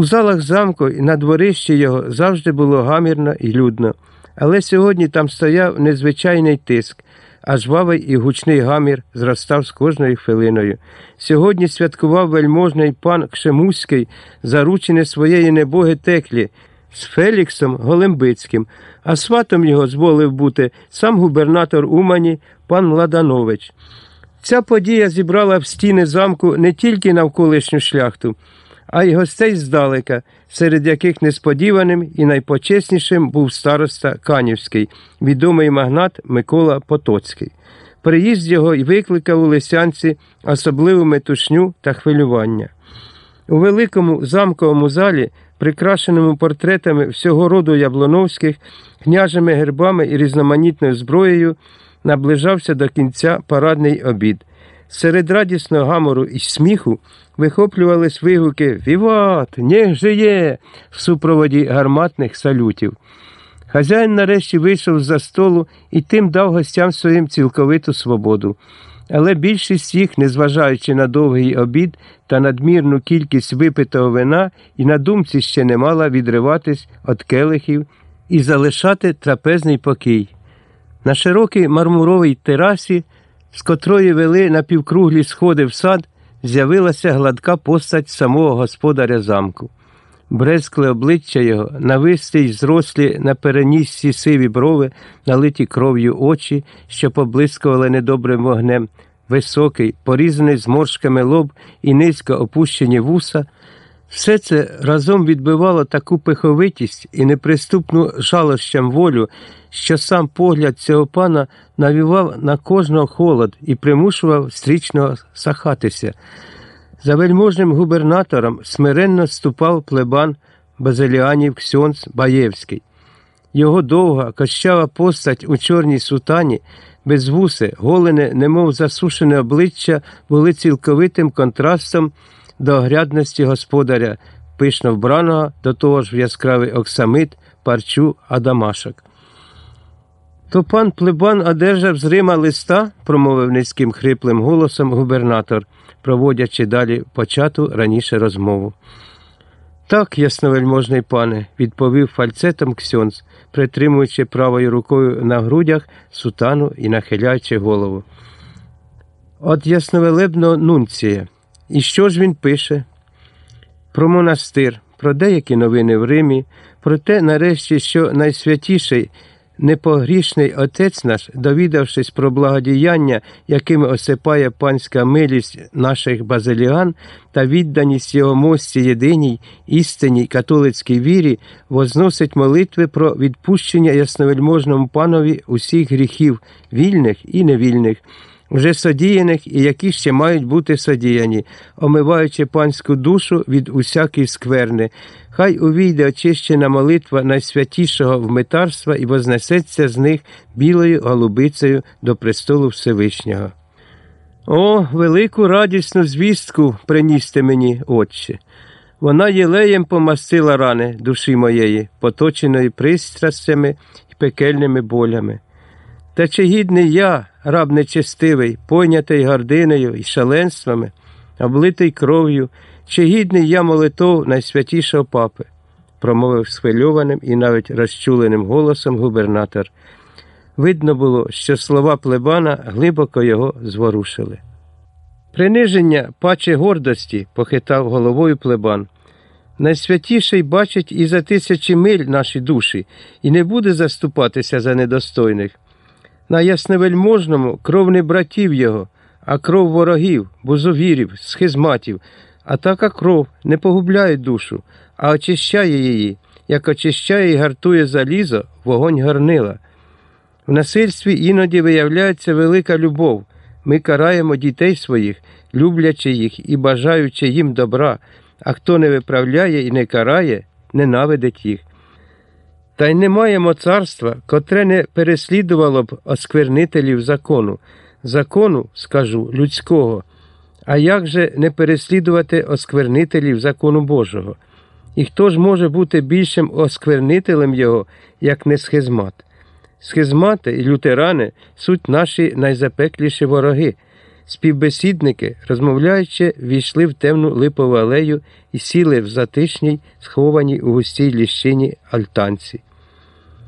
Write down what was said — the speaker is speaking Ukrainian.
У залах замку і на дворищі його завжди було гамірно і людно, але сьогодні там стояв незвичайний тиск, а жвавий і гучний гамір зростав з кожною хвилиною. Сьогодні святкував вельможний пан Кшемуський заручене своєї небоги теклі з Феліксом Голембицьким, а сватом його зволив бути сам губернатор Умані пан Ладанович. Ця подія зібрала в стіни замку не тільки навколишню шляхту, а й гостей здалека, серед яких несподіваним і найпочеснішим був староста Канівський, відомий магнат Микола Потоцький. Приїзд його й викликав у Лисянці особливу метушню та хвилювання. У великому замковому залі, прикрашеному портретами всього роду Яблоновських, княжими гербами і різноманітною зброєю, наближався до кінця парадний обід. Серед радісного гамору і сміху вихоплювались вигуки Віват! Нєх жиє! в супроводі гарматних салютів. Хазяїн нарешті вийшов з-за столу і тим дав гостям своїм цілковиту свободу. Але більшість їх, незважаючи на довгий обід та надмірну кількість випитого вина, і на думці ще не мала відриватись від келихів і залишати трапезний покій. На широкій мармуровій терасі, з котрої вели напівкруглі сходи в сад, з'явилася гладка постать самого господаря замку. Брезкле обличчя його, нависті й зрослі на перенісці сиві брови, налиті кров'ю очі, що поблискували недобрим вогнем, високий, порізаний зморшками лоб і низько опущені вуса. Все це разом відбивало таку пиховитість і неприступну жалощам волю, що сам погляд цього пана навівав на кожного холод і примушував стрічно сахатися. За вельможним губернатором смиренно ступав плебан Базиліанів Ксьонц Баєвський. Його довга, кощава постать у чорній сутані, без вуси, голене, немов засушене обличчя, були цілковитим контрастом до огрядності господаря, пишно вбраного, до того ж в яскравий оксамит, парчу, адамашок. То пан плебан одержав з Рима листа, промовив низьким хриплим голосом губернатор, проводячи далі почату раніше розмову. Так, ясновельможний пане, відповів фальцетом Ксьонц, притримуючи правою рукою на грудях сутану і нахиляючи голову. От ясновелебного нунція. І що ж він пише? Про монастир, про деякі новини в Римі, про те, нарешті, що найсвятіший непогрішний отець наш, довідавшись про благодіяння, якими осипає панська милість наших базиліан та відданість його мості єдиній істинній католицькій вірі, возносить молитви про відпущення ясновельможному панові усіх гріхів, вільних і невільних вже содіяних і які ще мають бути содіяні, омиваючи панську душу від усякої скверни. Хай увійде очищена молитва найсвятішого вмитарства і вознесеться з них білою голубицею до престолу Всевишнього. О, велику радісну звістку приністе мені, Отче. Вона єлеєм помастила рани душі моєї, поточеної пристрастями і пекельними болями. Та чи гідний я, раб нечестивий, пойнятий гординою і шаленствами, облитий кров'ю, чи гідний я молитов найсвятішого папи, промовив схвильованим і навіть розчуленим голосом губернатор. Видно було, що слова плебана глибоко його зворушили. Приниження паче гордості, похитав головою плебан. Найсвятіший бачить і за тисячі миль наші душі, і не буде заступатися за недостойних. На ясневельможному кров не братів його, а кров ворогів, бузовірів, схизматів, а така кров не погубляє душу, а очищає її, як очищає і гартує залізо, вогонь горнила. В насильстві іноді виявляється велика любов. Ми караємо дітей своїх, люблячи їх і бажаючи їм добра, а хто не виправляє і не карає, ненавидить їх. Та й не маємо царства, котре не переслідувало б осквернителів закону, закону, скажу, людського. А як же не переслідувати осквернителів закону Божого? І хто ж може бути більшим осквернителем його, як не схизмат? Схизмати і лютерани суть наші найзапекліші вороги. Співбесідники, розмовляючи, війшли в темну липову алею і сіли в затишній, схованій у густій ліщині альтанці.